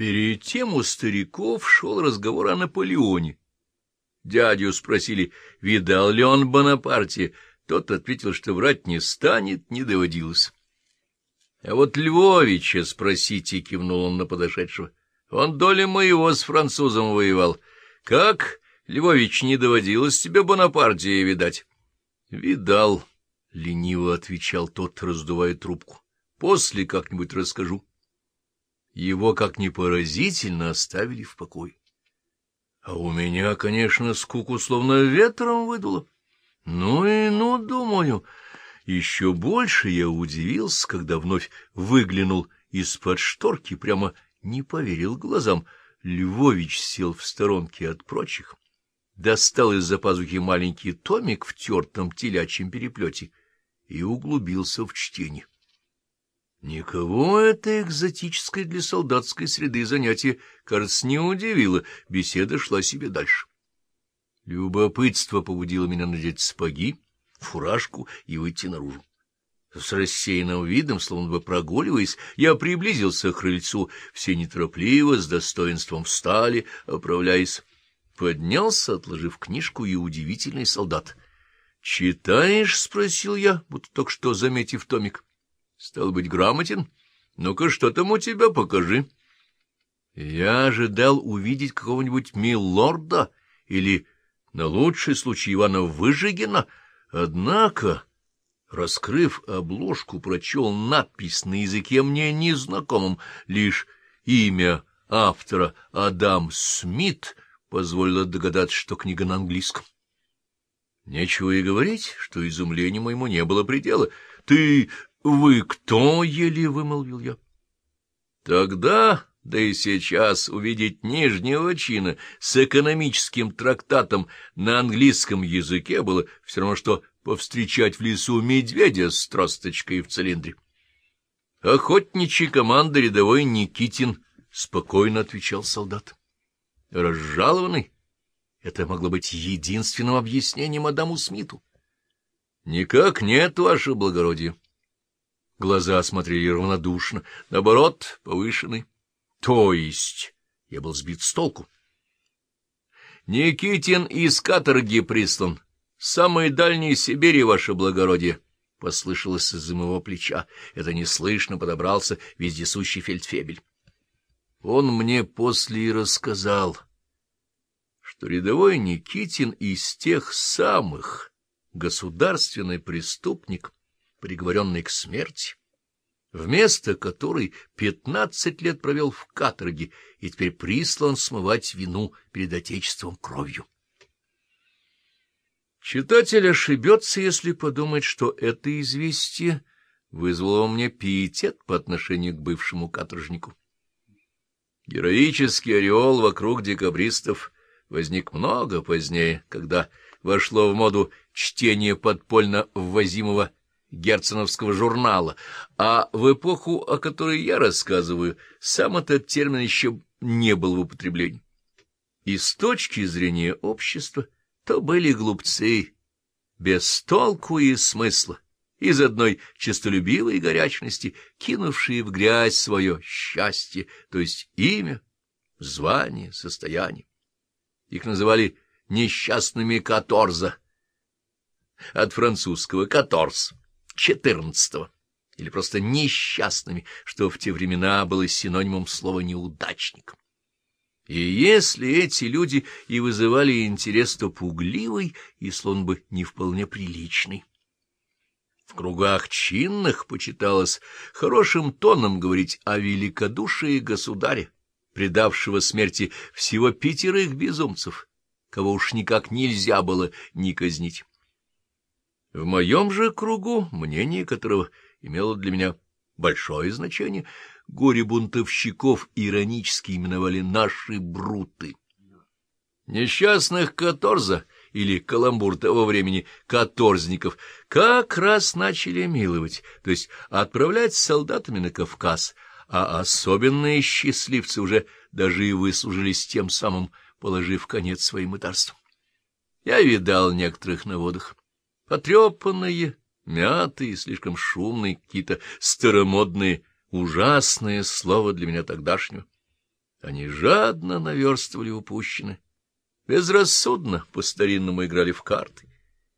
Перед тем у стариков шел разговор о Наполеоне. Дядю спросили, видал ли он Бонапартия. Тот ответил, что врать не станет, не доводилось. — А вот Львовича спросите, — кивнул он на подошедшего. — Он доля моего с французом воевал. Как, Львович, не доводилось тебе Бонапартия видать? — Видал, — лениво отвечал тот, раздувая трубку. — После как-нибудь расскажу. Его, как ни поразительно, оставили в покое. А у меня, конечно, скуку словно ветром выдуло. Ну и ну, думаю... Еще больше я удивился, когда вновь выглянул из-под шторки, прямо не поверил глазам. Львович сел в сторонке от прочих, достал из-за пазухи маленький томик в тертом телячьем переплете и углубился в чтение. Никого это экзотическое для солдатской среды занятие, кажется, не удивило, беседа шла себе дальше. Любопытство побудило меня надеть сапоги, фуражку и выйти наружу. С рассеянным видом, словно бы прогуливаясь, я приблизился к крыльцу, все неторопливо, с достоинством встали, оправляясь. Поднялся, отложив книжку, и удивительный солдат. — Читаешь? — спросил я, будто только что заметив томик. — Стал быть, грамотен? Ну-ка, что там у тебя, покажи. Я ожидал увидеть какого-нибудь милорда или, на лучший случай, Ивана Выжигина — Однако, раскрыв обложку, прочел надпись на языке мне незнакомом, лишь имя автора Адам Смит позволило догадаться, что книга на английском. Нечего и говорить, что изумлению моему не было предела. — Ты... вы кто? — еле вымолвил я. Тогда да и сейчас увидеть нижнего чина с экономическим трактатом на английском языке было все равно, что повстречать в лесу медведя с тросточкой в цилиндре. Охотничий команда рядовой Никитин спокойно отвечал солдат. Разжалованный? Это могло быть единственным объяснением Адаму Смиту. — Никак нет, ваше благородие. Глаза смотрели равнодушно, наоборот, повышенный. То есть я был сбит с толку. Никитин из каторги прислан. Самой дальней Сибири, ваше благородие, — послышалось из-за моего плеча. Это неслышно подобрался вездесущий фельдфебель. Он мне после и рассказал, что рядовой Никитин из тех самых государственный преступник, приговоренный к смерти, вместо которой пятнадцать лет провел в каторге и теперь прислан смывать вину перед Отечеством кровью. Читатель ошибется, если подумает, что это известие вызвало у меня пиетет по отношению к бывшему каторжнику. Героический ореол вокруг декабристов возник много позднее, когда вошло в моду чтение подпольно ввозимого герценовского журнала, а в эпоху, о которой я рассказываю, сам этот термин еще не был в употреблении. И с точки зрения общества то были глупцы, без толку и смысла, из одной честолюбивой горячности, кинувшие в грязь свое счастье, то есть имя, звание, состояние. Их называли несчастными каторза, от французского «каторз» четырнадцатого, или просто несчастными, что в те времена было синонимом слова «неудачник». И если эти люди и вызывали интерес, то пугливый и, словно бы, не вполне приличный. В кругах чинных почиталось хорошим тоном говорить о великодушии государя, предавшего смерти всего пятерых безумцев, кого уж никак нельзя было не казнить. В моем же кругу, мнение которого имело для меня большое значение, горе-бунтовщиков иронически именовали «наши бруты». Несчастных каторза или каламбур того времени каторзников как раз начали миловать, то есть отправлять с солдатами на Кавказ, а особенные счастливцы уже даже и выслужились тем самым, положив конец своим мытарствам. Я видал некоторых на водах потрепанные, мятые, слишком шумные, какие-то старомодные, ужасные слова для меня тогдашнего. Они жадно наверстывали упущенное, безрассудно по-старинному играли в карты.